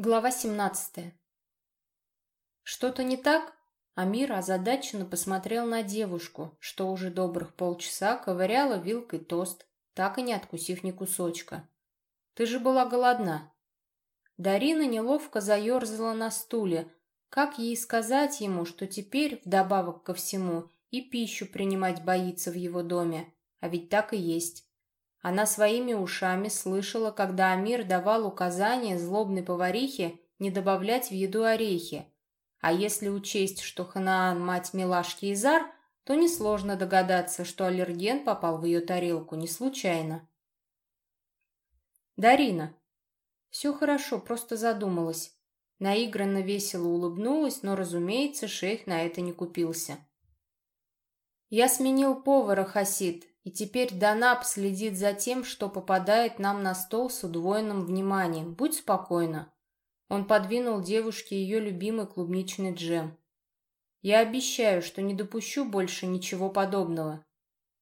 Глава 17. Что-то не так? Амир озадаченно посмотрел на девушку, что уже добрых полчаса ковыряла вилкой тост, так и не откусив ни кусочка. Ты же была голодна. Дарина неловко заерзала на стуле. Как ей сказать ему, что теперь, вдобавок ко всему, и пищу принимать боится в его доме? А ведь так и есть. Она своими ушами слышала, когда Амир давал указание злобной поварихе не добавлять в еду орехи. А если учесть, что Ханаан – мать милашки Изар, то несложно догадаться, что аллерген попал в ее тарелку не случайно. Дарина. Все хорошо, просто задумалась. Наигранно весело улыбнулась, но, разумеется, шейх на это не купился. Я сменил повара, Хасид, и теперь Данаб следит за тем, что попадает нам на стол с удвоенным вниманием. Будь спокойна. Он подвинул девушке ее любимый клубничный джем. Я обещаю, что не допущу больше ничего подобного.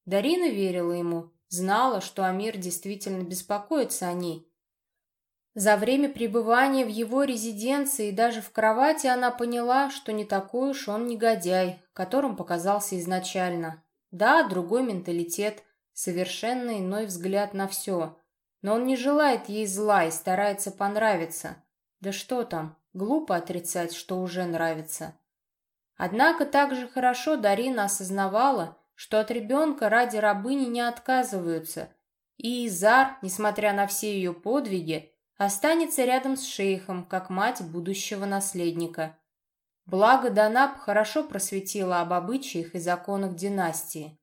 Дарина верила ему, знала, что Амир действительно беспокоится о ней. За время пребывания в его резиденции и даже в кровати она поняла, что не такой уж он негодяй, которым показался изначально. Да, другой менталитет, совершенно иной взгляд на все. Но он не желает ей зла и старается понравиться. Да что там, глупо отрицать, что уже нравится. Однако также хорошо Дарина осознавала, что от ребенка ради рабыни не отказываются, и Изар, несмотря на все ее подвиги, останется рядом с шейхом, как мать будущего наследника. Благо Данаб хорошо просветила об обычаях и законах династии.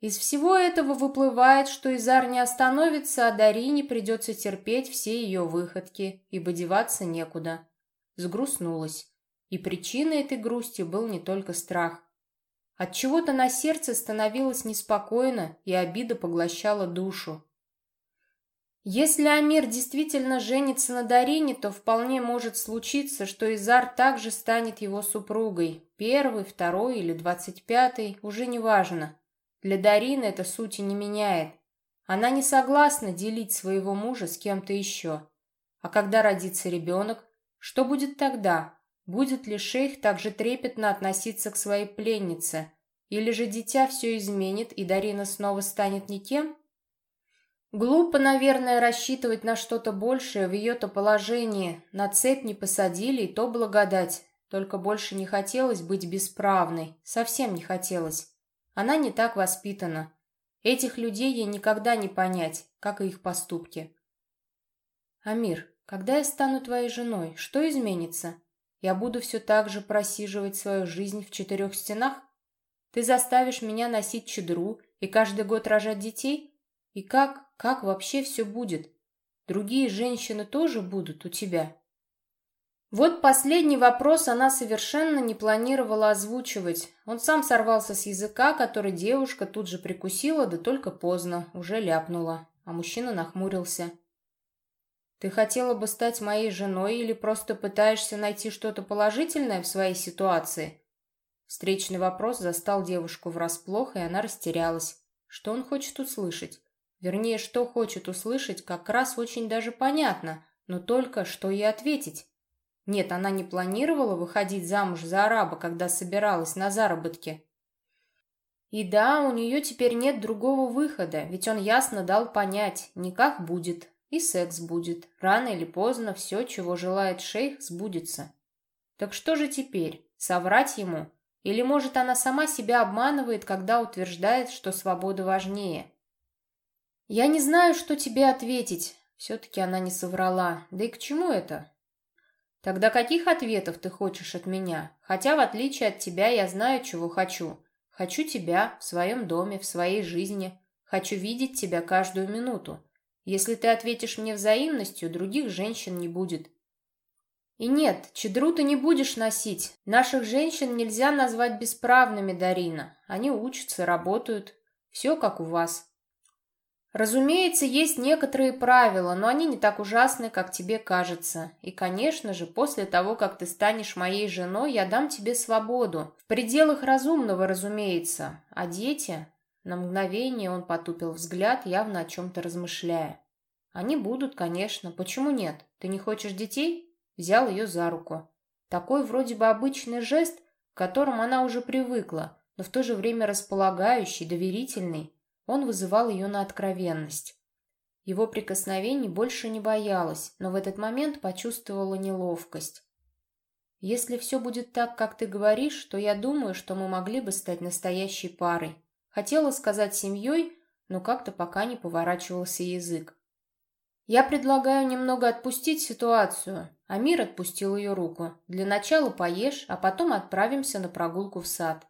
Из всего этого выплывает, что Изар не остановится, а Дарине придется терпеть все ее выходки, ибо деваться некуда. Сгрустнулась. И причиной этой грусти был не только страх. От чего то на сердце становилось неспокойно, и обида поглощала душу. Если Амир действительно женится на Дарине, то вполне может случиться, что Изар также станет его супругой. Первый, второй или двадцать пятый, уже не важно. Для Дарины это сути не меняет. Она не согласна делить своего мужа с кем-то еще. А когда родится ребенок, что будет тогда? Будет ли шейх также трепетно относиться к своей пленнице? Или же дитя все изменит, и Дарина снова станет никем? Глупо, наверное, рассчитывать на что-то большее в ее-то положении. На цепь не посадили, и то благодать. Только больше не хотелось быть бесправной. Совсем не хотелось. Она не так воспитана. Этих людей ей никогда не понять, как и их поступки. «Амир, когда я стану твоей женой, что изменится? Я буду все так же просиживать свою жизнь в четырех стенах? Ты заставишь меня носить чедру и каждый год рожать детей?» И как, как вообще все будет? Другие женщины тоже будут у тебя? Вот последний вопрос она совершенно не планировала озвучивать. Он сам сорвался с языка, который девушка тут же прикусила, да только поздно, уже ляпнула. А мужчина нахмурился. «Ты хотела бы стать моей женой или просто пытаешься найти что-то положительное в своей ситуации?» Встречный вопрос застал девушку врасплох, и она растерялась. Что он хочет услышать? Вернее, что хочет услышать, как раз очень даже понятно, но только что ей ответить. Нет, она не планировала выходить замуж за араба, когда собиралась на заработки. И да, у нее теперь нет другого выхода, ведь он ясно дал понять, никак будет, и секс будет. Рано или поздно все, чего желает шейх, сбудется. Так что же теперь, соврать ему? Или, может, она сама себя обманывает, когда утверждает, что свобода важнее? «Я не знаю, что тебе ответить». Все-таки она не соврала. Да и к чему это? Тогда каких ответов ты хочешь от меня? Хотя, в отличие от тебя, я знаю, чего хочу. Хочу тебя в своем доме, в своей жизни. Хочу видеть тебя каждую минуту. Если ты ответишь мне взаимностью, других женщин не будет. И нет, чедру ты не будешь носить. Наших женщин нельзя назвать бесправными, Дарина. Они учатся, работают. Все как у вас. Разумеется, есть некоторые правила, но они не так ужасны, как тебе кажется. И, конечно же, после того, как ты станешь моей женой, я дам тебе свободу. В пределах разумного, разумеется. А дети... На мгновение он потупил взгляд, явно о чем-то размышляя. Они будут, конечно. Почему нет? Ты не хочешь детей? Взял ее за руку. Такой вроде бы обычный жест, к которому она уже привыкла, но в то же время располагающий, доверительный. Он вызывал ее на откровенность. Его прикосновений больше не боялась, но в этот момент почувствовала неловкость. «Если все будет так, как ты говоришь, то я думаю, что мы могли бы стать настоящей парой. Хотела сказать семьей, но как-то пока не поворачивался язык. Я предлагаю немного отпустить ситуацию. Амир отпустил ее руку. Для начала поешь, а потом отправимся на прогулку в сад.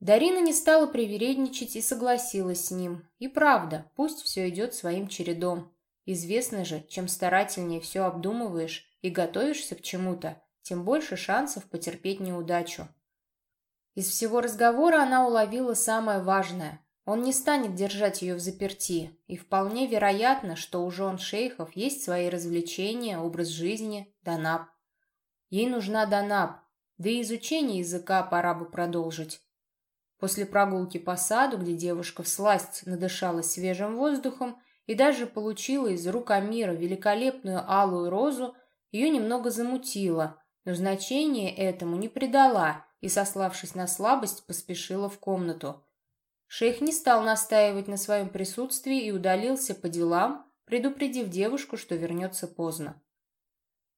Дарина не стала привередничать и согласилась с ним. И правда, пусть все идет своим чередом. Известно же, чем старательнее все обдумываешь и готовишься к чему-то, тем больше шансов потерпеть неудачу. Из всего разговора она уловила самое важное. Он не станет держать ее в заперти, и вполне вероятно, что у жен шейхов есть свои развлечения, образ жизни, Данаб. Ей нужна Данаб, да и изучение языка пора бы продолжить. После прогулки по саду, где девушка всласть надышалась свежим воздухом и даже получила из рук Амира великолепную алую розу, ее немного замутило, но значение этому не придала и, сославшись на слабость, поспешила в комнату. Шейх не стал настаивать на своем присутствии и удалился по делам, предупредив девушку, что вернется поздно.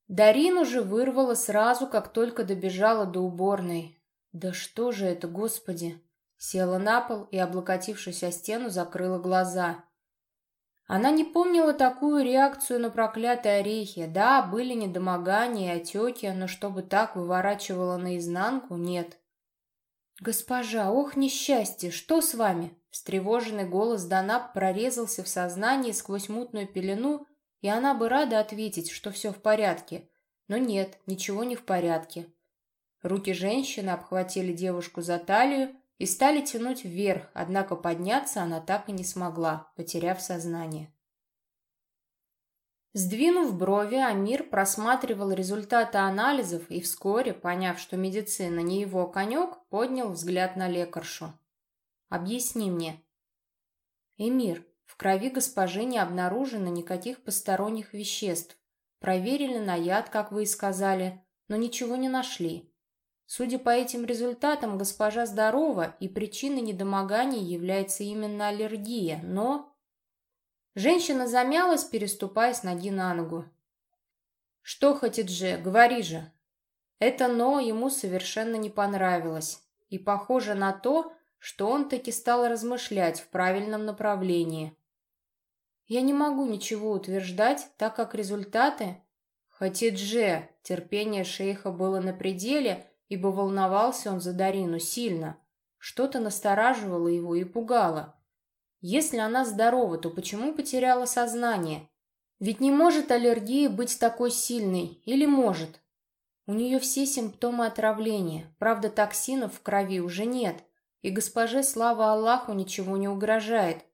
Дарину же вырвала сразу, как только добежала до уборной. «Да что же это, Господи!» Села на пол и, облокотившись о стену, закрыла глаза. Она не помнила такую реакцию на проклятые орехи. Да, были недомогания и отеки, но чтобы так выворачивало наизнанку, нет. «Госпожа, ох, несчастье! Что с вами?» Встревоженный голос Данаб прорезался в сознании сквозь мутную пелену, и она бы рада ответить, что все в порядке. Но нет, ничего не в порядке. Руки женщины обхватили девушку за талию, и стали тянуть вверх, однако подняться она так и не смогла, потеряв сознание. Сдвинув брови, Амир просматривал результаты анализов и вскоре, поняв, что медицина не его конек, поднял взгляд на лекаршу. «Объясни мне». «Эмир, в крови госпожи не обнаружено никаких посторонних веществ. Проверили на яд, как вы и сказали, но ничего не нашли. Судя по этим результатам, госпожа здорова, и причиной недомогания является именно аллергия, но... Женщина замялась, переступая с ноги на ногу. «Что хотит же? Говори же!» Это «но» ему совершенно не понравилось, и похоже на то, что он таки стал размышлять в правильном направлении. «Я не могу ничего утверждать, так как результаты...» «Хатидже!» Терпение шейха было на пределе, ибо волновался он за Дарину сильно. Что-то настораживало его и пугало. Если она здорова, то почему потеряла сознание? Ведь не может аллергия быть такой сильной, или может? У нее все симптомы отравления, правда токсинов в крови уже нет, и госпоже, слава Аллаху, ничего не угрожает.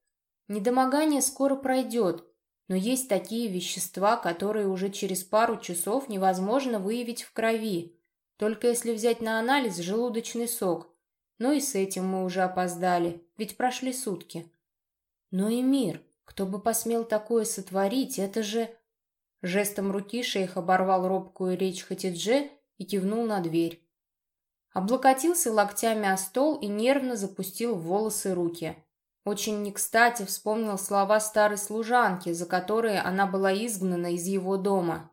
Недомогание скоро пройдет, но есть такие вещества, которые уже через пару часов невозможно выявить в крови, только если взять на анализ желудочный сок. Ну и с этим мы уже опоздали, ведь прошли сутки. Но и мир, кто бы посмел такое сотворить, это же... Жестом руки шейх оборвал робкую речь Хатидже и кивнул на дверь. Облокотился локтями о стол и нервно запустил в волосы руки. Очень не кстати вспомнил слова старой служанки, за которые она была изгнана из его дома.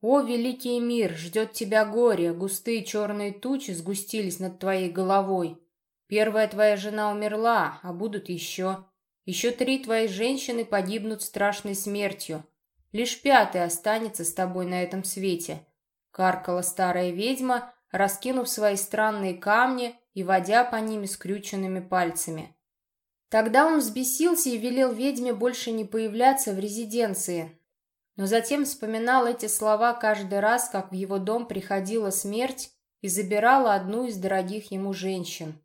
«О, великий мир, ждет тебя горе, густые черные тучи сгустились над твоей головой. Первая твоя жена умерла, а будут еще. Еще три твои женщины погибнут страшной смертью. Лишь пятый останется с тобой на этом свете», — каркала старая ведьма, раскинув свои странные камни и водя по ними скрюченными пальцами. Тогда он взбесился и велел ведьме больше не появляться в резиденции, но затем вспоминал эти слова каждый раз, как в его дом приходила смерть и забирала одну из дорогих ему женщин.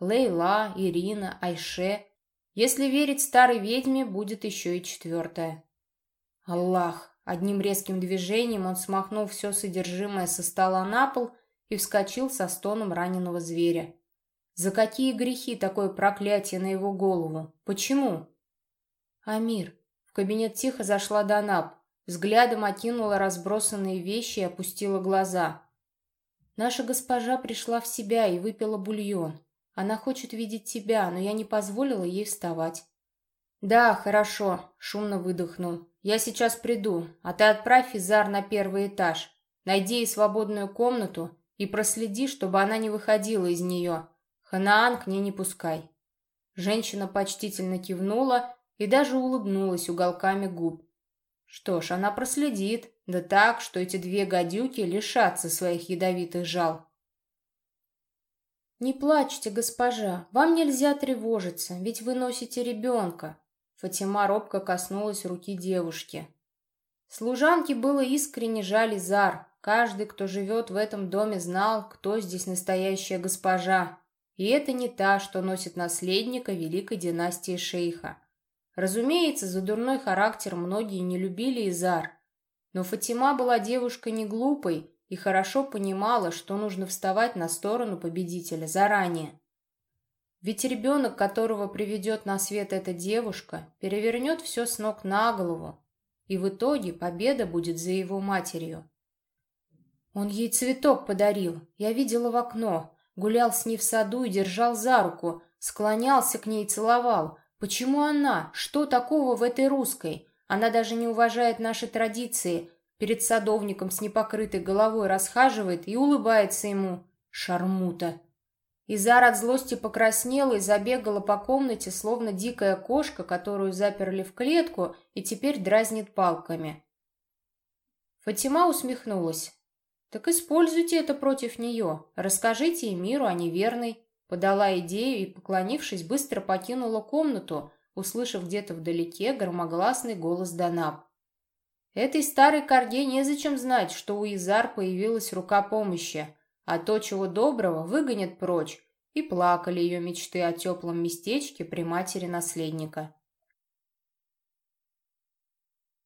Лейла, Ирина, Айше. Если верить старой ведьме, будет еще и четвертая. Аллах! Одним резким движением он смахнул все содержимое со стола на пол и вскочил со стоном раненого зверя. За какие грехи такое проклятие на его голову? Почему? Амир, В кабинет тихо зашла Данаб, взглядом окинула разбросанные вещи и опустила глаза. Наша госпожа пришла в себя и выпила бульон. Она хочет видеть тебя, но я не позволила ей вставать. «Да, хорошо», — шумно выдохнул. «Я сейчас приду, а ты отправь Изар на первый этаж. Найди ей свободную комнату и проследи, чтобы она не выходила из нее. Ханаан к ней не пускай». Женщина почтительно кивнула и даже улыбнулась уголками губ. Что ж, она проследит, да так, что эти две гадюки лишатся своих ядовитых жал. «Не плачьте, госпожа, вам нельзя тревожиться, ведь вы носите ребенка», Фатима робко коснулась руки девушки. Служанке было искренне жаль Изар. Каждый, кто живет в этом доме, знал, кто здесь настоящая госпожа. И это не та, что носит наследника великой династии шейха. Разумеется, за дурной характер многие не любили Изар. Но Фатима была девушкой не глупой и хорошо понимала, что нужно вставать на сторону победителя заранее. Ведь ребенок, которого приведет на свет эта девушка, перевернет все с ног на голову, и в итоге победа будет за его матерью. Он ей цветок подарил, я видела в окно, гулял с ней в саду и держал за руку, склонялся к ней и целовал. Почему она? Что такого в этой русской? Она даже не уважает наши традиции, перед садовником с непокрытой головой расхаживает и улыбается ему. Шармута. Изар от злости покраснела и забегала по комнате, словно дикая кошка, которую заперли в клетку и теперь дразнит палками. Фатима усмехнулась. «Так используйте это против нее. Расскажите Эмиру о неверной». Подала идею и, поклонившись, быстро покинула комнату, услышав где-то вдалеке громогласный голос Данаб. Этой старой корге незачем знать, что у Изар появилась рука помощи а то, чего доброго, выгонят прочь, и плакали ее мечты о теплом местечке при матери наследника.